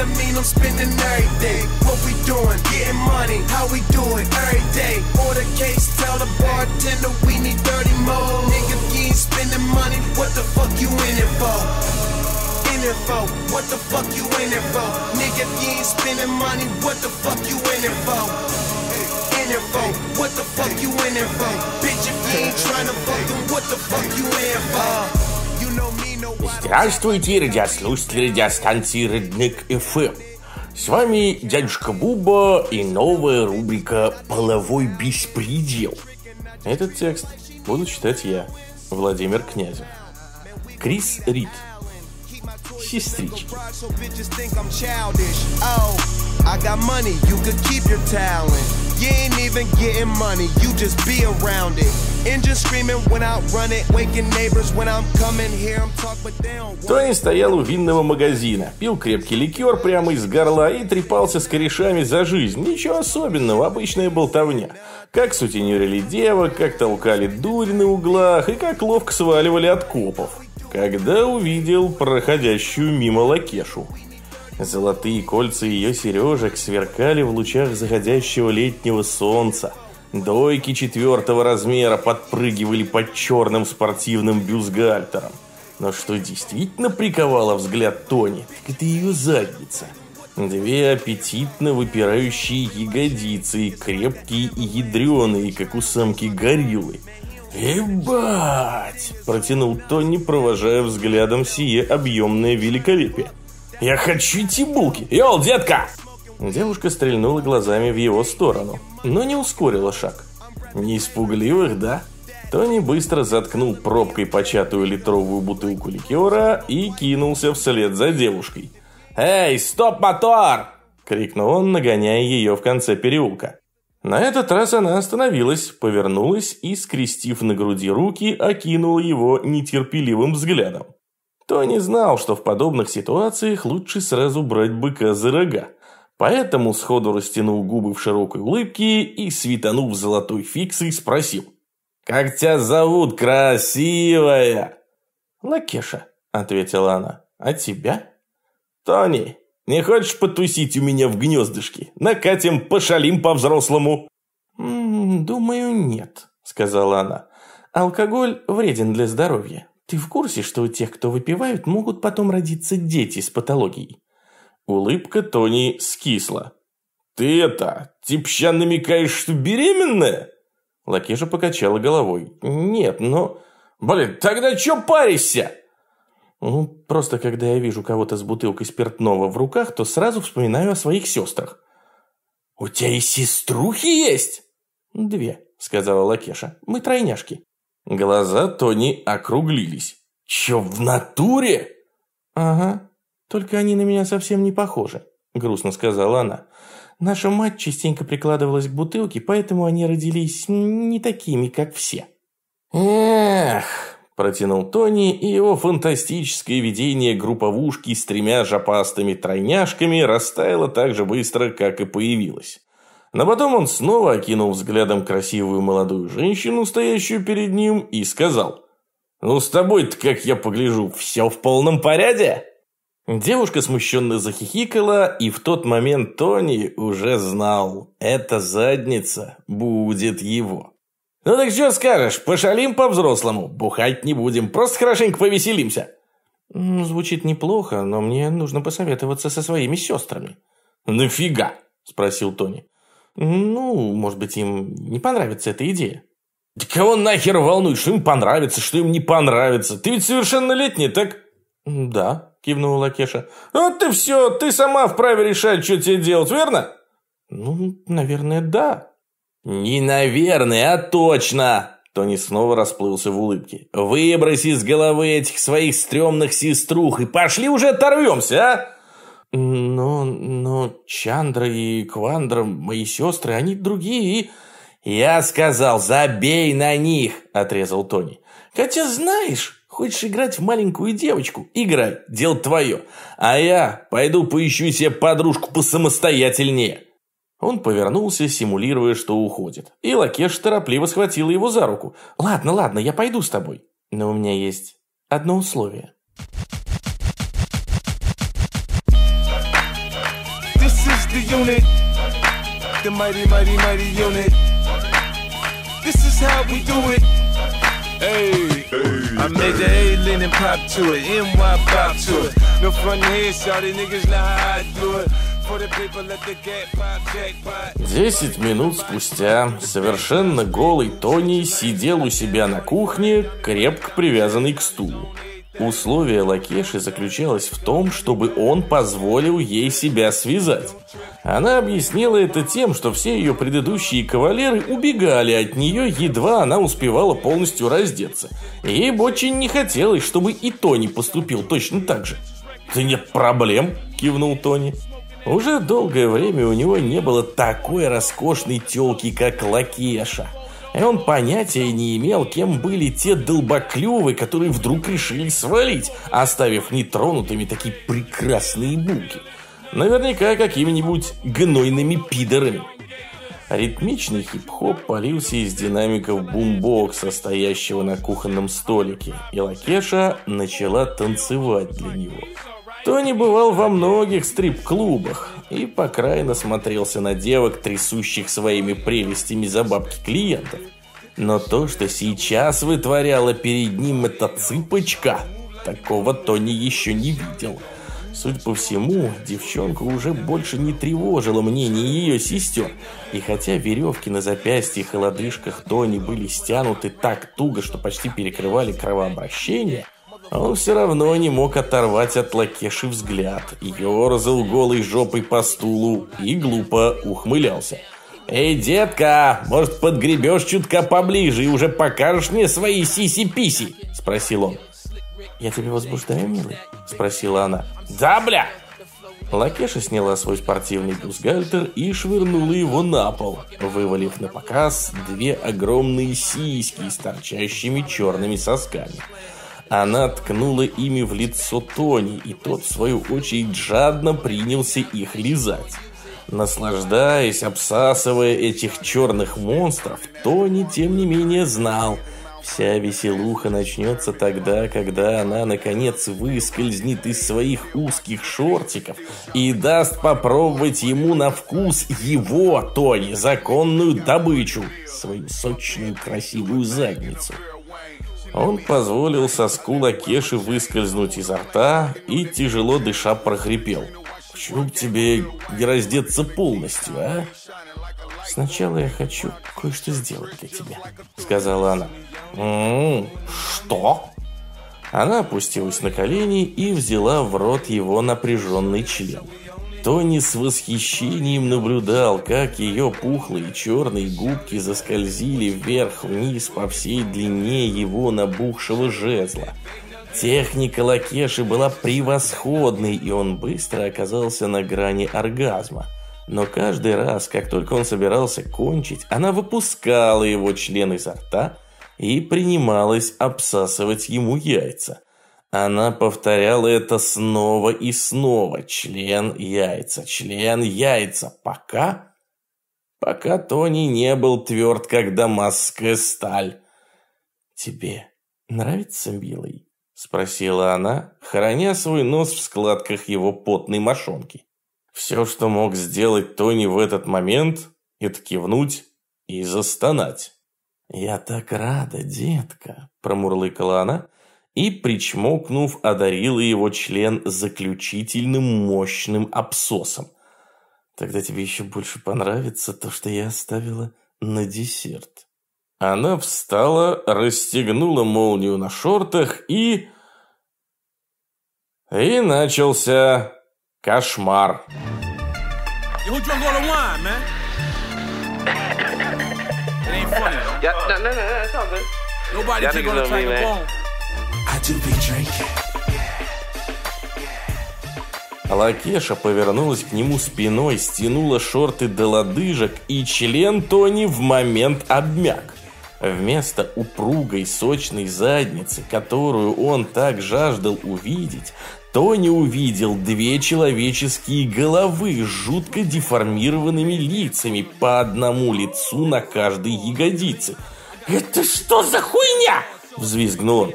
that mean I'm spending every day. What we doing? Getting money. How we do it? Every day. Order case, tell the bartender we need 30 more. Nigga, you ain't spending money. What the fuck you in it for? In it for? What the fuck you in it for? Nigga, you ain't spending money. What the fuck you in it for? In it for? What the fuck you in it for? Bitch, if you ain't trying to fuck them, what the fuck you in it for? Здравствуйте, радиослушатели радиостанции Redneck FM. С вами дядюшка Буба и новая рубрика «Половой беспредел». Этот текст буду читать я, Владимир Князев. Крис Рид. Сестрички. Oh. Тони стоял у винного магазина, пил крепкий ликер прямо из горла и трепался с корешами за жизнь. Ничего особенного, обычная болтовня. Как сутенерили девок, как толкали дурь на углах и как ловко сваливали от копов. Когда увидел проходящую мимо Лакешу. Золотые кольца ее сережек сверкали в лучах заходящего летнего солнца. Дойки четвертого размера подпрыгивали под черным спортивным бюстгальтером. Но что действительно приковало взгляд Тони, так это ее задница. Две аппетитно выпирающие ягодицы, крепкие и ядреные, как у самки гориллы. «Ебать!» – протянул Тони, провожая взглядом сие объемное великолепие. «Я хочу эти булки! Йол, детка!» Девушка стрельнула глазами в его сторону, но не ускорила шаг. Не испугливых, да? Тони быстро заткнул пробкой початую литровую бутылку ликера и кинулся вслед за девушкой. «Эй, стоп, мотор!» – крикнул он, нагоняя ее в конце переулка. На этот раз она остановилась, повернулась и, скрестив на груди руки, окинула его нетерпеливым взглядом. Тони знал, что в подобных ситуациях лучше сразу брать быка за рога. Поэтому сходу растянул губы в широкой улыбке и, светанув золотой фиксой, спросил. «Как тебя зовут, красивая?» «Лакеша», — ответила она. «А тебя?» «Тони, не хочешь потусить у меня в гнездышке? Накатим, пошалим по-взрослому». «М, «Думаю, нет», — сказала она. «Алкоголь вреден для здоровья. Ты в курсе, что у тех, кто выпивают, могут потом родиться дети с патологией?» Улыбка Тони скисла. «Ты это, типща намекаешь, что беременная?» Лакеша покачала головой. «Нет, но...» «Блин, тогда чё паришься?» «Ну, просто когда я вижу кого-то с бутылкой спиртного в руках, то сразу вспоминаю о своих сестрах». «У тебя и сеструхи есть?» «Две», — сказала Лакеша. «Мы тройняшки». Глаза Тони округлились. «Чё, в натуре?» «Ага. Только они на меня совсем не похожи», — грустно сказала она. «Наша мать частенько прикладывалась к бутылке, поэтому они родились не такими, как все». «Эх», – протянул Тони, и его фантастическое видение групповушки с тремя жопастыми тройняшками растаяло так же быстро, как и появилось. Но потом он снова окинул взглядом красивую молодую женщину, стоящую перед ним, и сказал, «Ну, с тобой-то, как я погляжу, все в полном порядке?» Девушка смущенно захихикала, и в тот момент Тони уже знал, эта задница будет его. «Ну так что скажешь, пошалим по-взрослому, бухать не будем, просто хорошенько повеселимся». «Звучит неплохо, но мне нужно посоветоваться со своими сестрами». «Нафига?» – спросил Тони. «Ну, может быть, им не понравится эта идея». «Да кого нахер волнует, что им понравится, что им не понравится? Ты ведь совершеннолетняя, так?» «Да», – кивнула Лакеша. «Вот и все, ты сама вправе решать, что тебе делать, верно?» «Ну, наверное, да». «Не наверное, а точно!» Тони снова расплылся в улыбке. «Выброси из головы этих своих стрёмных сеструх и пошли уже оторвемся, а!» «Но, но Чандра и Квандра, мои сестры, они другие и...» «Я сказал, забей на них!» – отрезал Тони. «Хотя знаешь, хочешь играть в маленькую девочку? Играй, дело твое. А я пойду поищу себе подружку посамостоятельнее». Он повернулся, симулируя, что уходит. И Лакеш торопливо схватила его за руку. «Ладно, ладно, я пойду с тобой. Но у меня есть одно условие». the unit. The mighty, mighty, mighty unit. This is how we do it. Hey, I made the A and pop to it, NY pop to it. No front head, shawty niggas know how I do it. Десять минут спустя совершенно голый Тони сидел у себя на кухне, крепко привязанный к стулу. Условие Лакеши заключалось в том, чтобы он позволил ей себя связать. Она объяснила это тем, что все ее предыдущие кавалеры убегали от нее, едва она успевала полностью раздеться. Ей бы очень не хотелось, чтобы и Тони поступил точно так же. «Да нет проблем», – кивнул Тони. Уже долгое время у него не было такой роскошной телки, как Лакеша. И он понятия не имел, кем были те долбоклювы, которые вдруг решили свалить, оставив нетронутыми такие прекрасные булки. Наверняка какими-нибудь гнойными пидорами. Ритмичный хип-хоп полился из динамиков бумбокса, стоящего на кухонном столике, и Лакеша начала танцевать для него. Тони бывал во многих стрип-клубах и по краю насмотрелся на девок, трясущих своими прелестями за бабки клиентов. Но то, что сейчас вытворяла перед ним эта цыпочка, такого Тони еще не видел. Судя по всему, девчонка уже больше не тревожила мнение ее сестер. И хотя веревки на запястьях и лодыжках Тони были стянуты так туго, что почти перекрывали кровообращение, он все равно не мог оторвать от Лакеши взгляд, ерзал голой жопой по стулу и глупо ухмылялся. «Эй, детка, может, подгребешь чутка поближе и уже покажешь мне свои сиси-писи?» – спросил он. «Я тебя возбуждаю, милый?» – спросила она. «Да, бля!» Лакеша сняла свой спортивный бюстгальтер и швырнула его на пол, вывалив на показ две огромные сиськи с торчащими черными сосками – она ткнула ими в лицо Тони, и тот, в свою очередь, жадно принялся их лизать. Наслаждаясь, обсасывая этих черных монстров, Тони, тем не менее, знал – Вся веселуха начнется тогда, когда она, наконец, выскользнет из своих узких шортиков и даст попробовать ему на вкус его, Тони, законную добычу, свою сочную красивую задницу. Он позволил соску Лакеши выскользнуть изо рта и, тяжело дыша, прохрипел. «Почему бы тебе не раздеться полностью, а?» «Сначала я хочу кое-что сделать для тебя», — сказала она. «М -м, «Что?» Она опустилась на колени и взяла в рот его напряженный член. Тони с восхищением наблюдал, как ее пухлые черные губки заскользили вверх-вниз по всей длине его набухшего жезла. Техника Лакеши была превосходной, и он быстро оказался на грани оргазма. Но каждый раз, как только он собирался кончить, она выпускала его член изо рта и принималась обсасывать ему яйца. Она повторяла это снова и снова. Член яйца, член яйца. Пока... Пока Тони не был тверд, как дамасская сталь. «Тебе нравится, милый?» Спросила она, храня свой нос в складках его потной мошонки. Все, что мог сделать Тони в этот момент, это кивнуть и застонать. «Я так рада, детка», – промурлыкала она, – и, причмокнув, одарила его член заключительным мощным абсосом. Тогда тебе еще больше понравится то, что я оставила на десерт. Она встала, расстегнула молнию на шортах и... И начался кошмар. Nobody think gonna try your bone. Лакеша повернулась к нему спиной, стянула шорты до лодыжек, и член Тони в момент обмяк. Вместо упругой сочной задницы, которую он так жаждал увидеть, Тони увидел две человеческие головы с жутко деформированными лицами по одному лицу на каждой ягодице. «Это что за хуйня?» – взвизгнул он.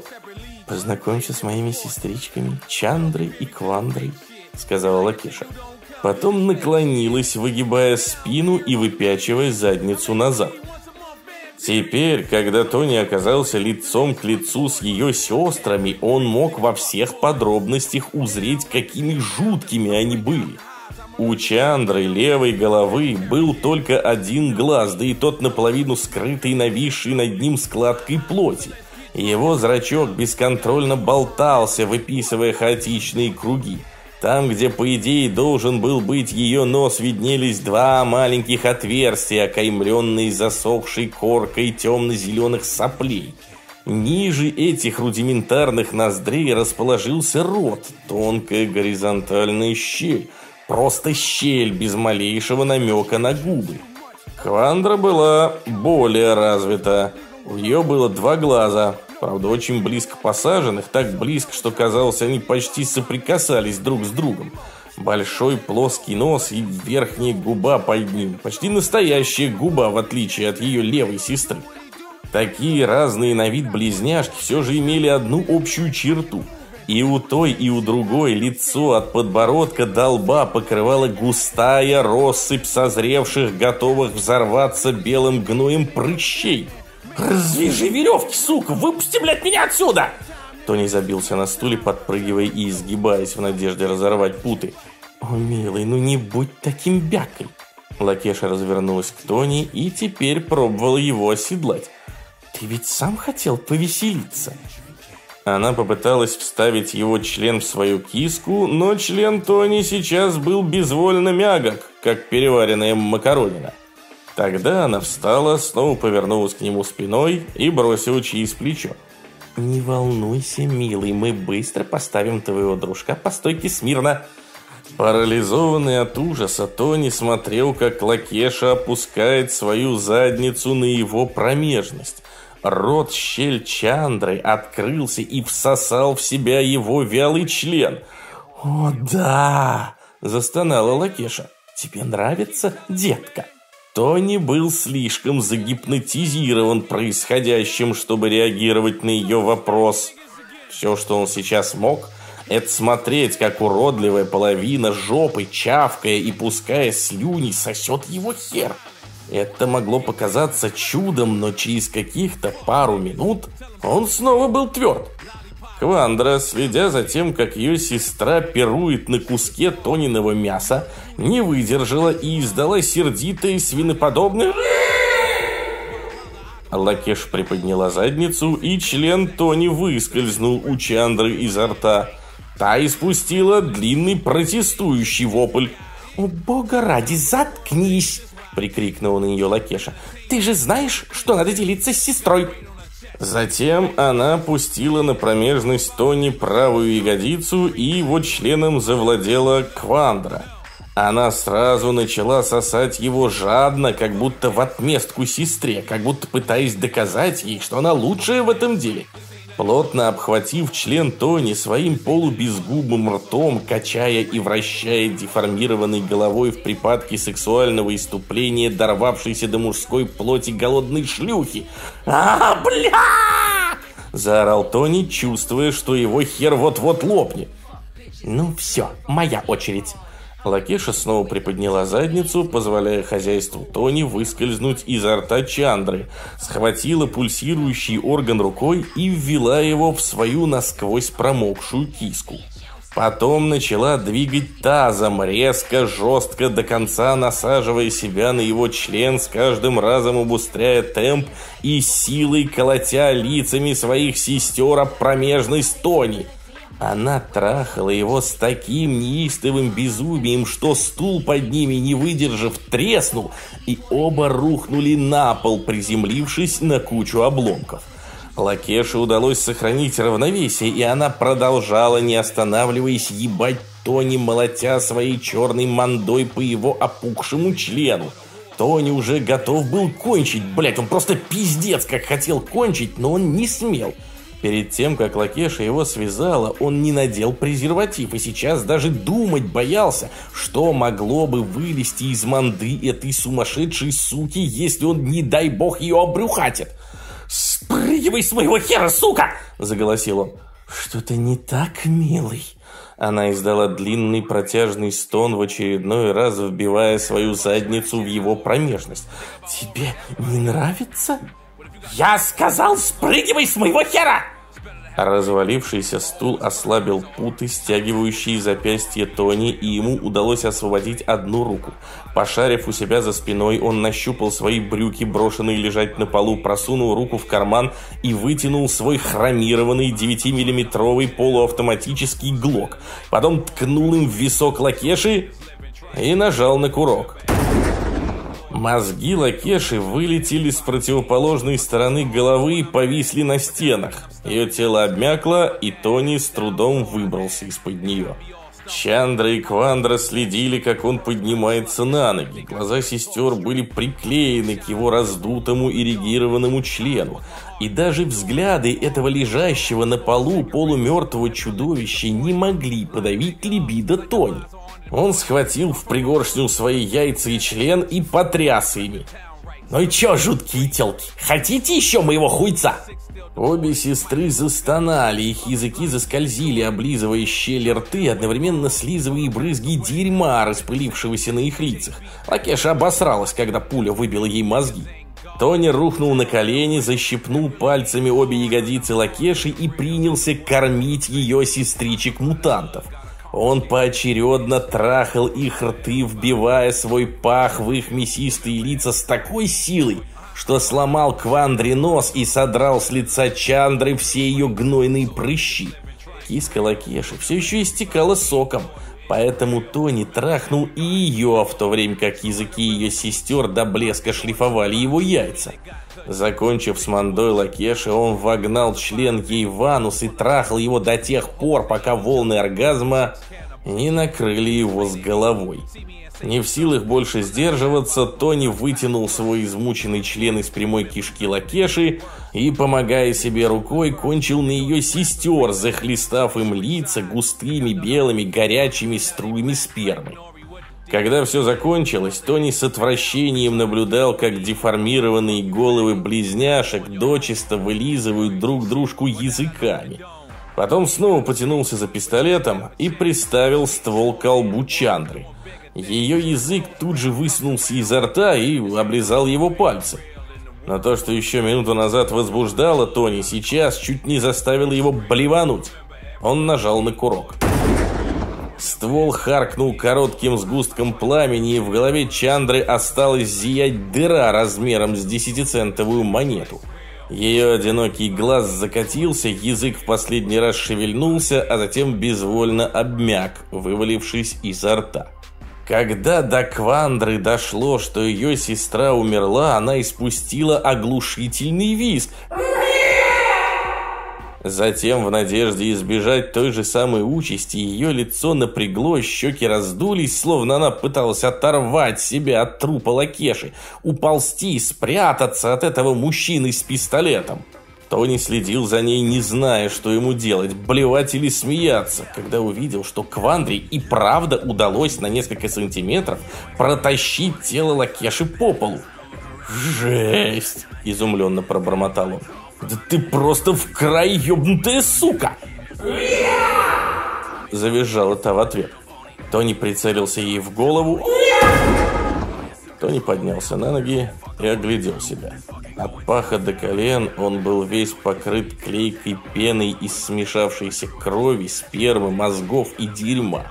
Познакомься с моими сестричками Чандрой и Квандрой. сказала Лакиша. Потом наклонилась, выгибая спину и выпячивая задницу назад. Теперь, когда Тони оказался лицом к лицу с ее сестрами, он мог во всех подробностях узреть, какими жуткими они были. У Чандры левой головы был только один глаз, да и тот наполовину скрытый, нависший над ним складкой плоти. Его зрачок бесконтрольно болтался, выписывая хаотичные круги. Там, где, по идее, должен был быть ее нос, виднелись два маленьких отверстия, окаймленные засохшей коркой темно-зеленых соплей. Ниже этих рудиментарных ноздрей расположился рот, тонкая горизонтальная щель, Просто щель без малейшего намека на губы. Квандра была более развита. У нее было два глаза, правда очень близко посаженных, так близко, что казалось, они почти соприкасались друг с другом. Большой плоский нос и верхняя губа под ним. Почти настоящая губа, в отличие от ее левой сестры. Такие разные на вид близняшки все же имели одну общую черту – и у той, и у другой лицо от подбородка до лба покрывала густая россыпь созревших, готовых взорваться белым гноем прыщей. «Развяжи веревки, сука! Выпусти, блядь, меня отсюда!» Тони забился на стуле, подпрыгивая и изгибаясь в надежде разорвать путы. «О, милый, ну не будь таким бякой!» Лакеша развернулась к Тони и теперь пробовала его оседлать. «Ты ведь сам хотел повеселиться!» Она попыталась вставить его член в свою киску, но член Тони сейчас был безвольно мягок, как переваренная макаронина. Тогда она встала, снова повернулась к нему спиной и бросила через плечо. «Не волнуйся, милый, мы быстро поставим твоего дружка по стойке смирно». Парализованный от ужаса, Тони смотрел, как Лакеша опускает свою задницу на его промежность. Рот щель Чандры открылся и всосал в себя его вялый член. «О, да!» – застонала Лакеша. «Тебе нравится, детка?» Тони был слишком загипнотизирован происходящим, чтобы реагировать на ее вопрос. Все, что он сейчас мог, это смотреть, как уродливая половина жопы, чавкая и пуская слюни, сосет его хер. Это могло показаться чудом, но через каких-то пару минут он снова был тверд. Квандра, следя за тем, как ее сестра пирует на куске Тониного мяса, не выдержала и издала сердитое свиноподобное... Лакеш приподняла задницу, и член Тони выскользнул у Чандры изо рта. Та испустила длинный протестующий вопль. «О, бога ради, заткнись!» прикрикнула на нее Лакеша. «Ты же знаешь, что надо делиться с сестрой!» Затем она опустила на промежность Тони правую ягодицу и его членом завладела Квандра. Она сразу начала сосать его жадно, как будто в отместку сестре, как будто пытаясь доказать ей, что она лучшая в этом деле – Плотно обхватив член Тони своим полубезгубым ртом, качая и вращая деформированной головой в припадке сексуального иступления, дорвавшейся до мужской плоти голодной шлюхи. «А, бля!» – заорал Тони, чувствуя, что его хер вот-вот лопнет. «Ну все, моя очередь», Лакеша снова приподняла задницу, позволяя хозяйству Тони выскользнуть изо рта Чандры, схватила пульсирующий орган рукой и ввела его в свою насквозь промокшую киску. Потом начала двигать тазом, резко, жестко, до конца насаживая себя на его член, с каждым разом убыстряя темп и силой колотя лицами своих сестер об промежность Тони. Она трахала его с таким неистовым безумием, что стул под ними, не выдержав, треснул, и оба рухнули на пол, приземлившись на кучу обломков. Лакеше удалось сохранить равновесие, и она продолжала, не останавливаясь, ебать Тони, молотя своей черной мандой по его опухшему члену. Тони уже готов был кончить, блять, он просто пиздец, как хотел кончить, но он не смел. Перед тем, как Лакеша его связала, он не надел презерватив и сейчас даже думать боялся, что могло бы вылезти из манды этой сумасшедшей суки, если он, не дай бог, ее обрюхатит. «Спрыгивай с моего хера, сука!» – заголосил он. «Что-то не так, милый?» Она издала длинный протяжный стон в очередной раз, вбивая свою задницу в его промежность. «Тебе не нравится?» «Я сказал, спрыгивай с моего хера!» Развалившийся стул ослабил путы, стягивающие запястье Тони, и ему удалось освободить одну руку. Пошарив у себя за спиной, он нащупал свои брюки, брошенные лежать на полу, просунул руку в карман и вытянул свой хромированный 9-миллиметровый полуавтоматический глок. Потом ткнул им в висок Лакеши и нажал на курок. Мозги Лакеши вылетели с противоположной стороны головы и повисли на стенах. Ее тело обмякло, и Тони с трудом выбрался из-под нее. Чандра и Квандра следили, как он поднимается на ноги. Глаза сестер были приклеены к его раздутому ирригированному члену. И даже взгляды этого лежащего на полу полумертвого чудовища не могли подавить либидо Тони. Он схватил в пригоршню свои яйца и член и потряс ими. «Ну и чё, жуткие телки, хотите еще моего хуйца?» Обе сестры застонали, их языки заскользили, облизывая щели рты, одновременно слизывая брызги дерьма, распылившегося на их лицах. Лакеша обосралась, когда пуля выбила ей мозги. Тони рухнул на колени, защипнул пальцами обе ягодицы Лакеши и принялся кормить ее сестричек-мутантов. Он поочередно трахал их рты, вбивая свой пах в их мясистые лица с такой силой, что сломал Квандре нос и содрал с лица Чандры все ее гнойные прыщи. Киска Лакеши все еще истекала соком, поэтому Тони трахнул и ее, в то время как языки ее сестер до блеска шлифовали его яйца. Закончив с мандой Лакеши, он вогнал член ей в анус и трахал его до тех пор, пока волны оргазма не накрыли его с головой. Не в силах больше сдерживаться, Тони вытянул свой измученный член из прямой кишки Лакеши и, помогая себе рукой, кончил на ее сестер, захлестав им лица густыми белыми горячими струями спермы. Когда все закончилось, Тони с отвращением наблюдал, как деформированные головы близняшек дочисто вылизывают друг дружку языками. Потом снова потянулся за пистолетом и приставил ствол к колбу Чандры. Ее язык тут же высунулся изо рта и облизал его пальцы. Но то, что еще минуту назад возбуждало Тони, сейчас чуть не заставило его блевануть. Он нажал на курок. Ствол харкнул коротким сгустком пламени, и в голове Чандры осталась зиять дыра размером с десятицентовую монету. Ее одинокий глаз закатился, язык в последний раз шевельнулся, а затем безвольно обмяк, вывалившись изо рта. Когда до Квандры дошло, что ее сестра умерла, она испустила оглушительный визг – Затем, в надежде избежать той же самой участи, ее лицо напрягло, щеки раздулись, словно она пыталась оторвать себя от трупа Лакеши, уползти, спрятаться от этого мужчины с пистолетом. Тони следил за ней, не зная, что ему делать, блевать или смеяться, когда увидел, что Квандри и правда удалось на несколько сантиметров протащить тело Лакеши по полу. «Жесть!» – изумленно пробормотал он. Да ты просто в край ёбнутая сука! Завизжала та в ответ. Тони прицелился ей в голову. Тони поднялся на ноги и оглядел себя. От паха до колен он был весь покрыт клейкой пеной из смешавшейся крови, спермы, мозгов и дерьма.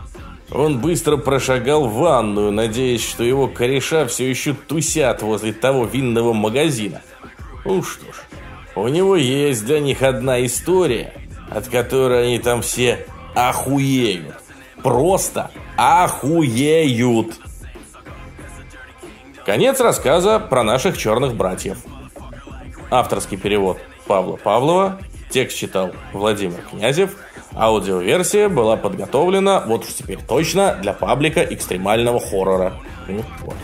Он быстро прошагал в ванную, надеясь, что его кореша все еще тусят возле того винного магазина. Ну что ж, у него есть для них одна история, от которой они там все охуеют. Просто охуеют. Конец рассказа про наших черных братьев. Авторский перевод Павла Павлова. Текст читал Владимир Князев. Аудиоверсия была подготовлена, вот уж теперь точно, для паблика экстремального хоррора. Вот.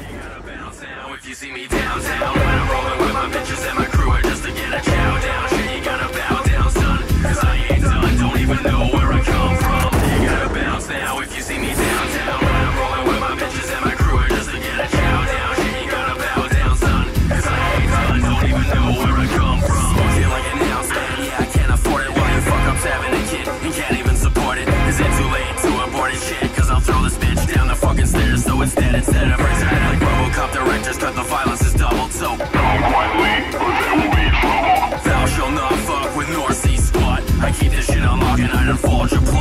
dead instead of raising it like Robocop directors cut the violence is doubled. So Come quietly or there will be trouble Thou shall not fuck with North Sea squat I keep this shit on lock and I unfold your plot.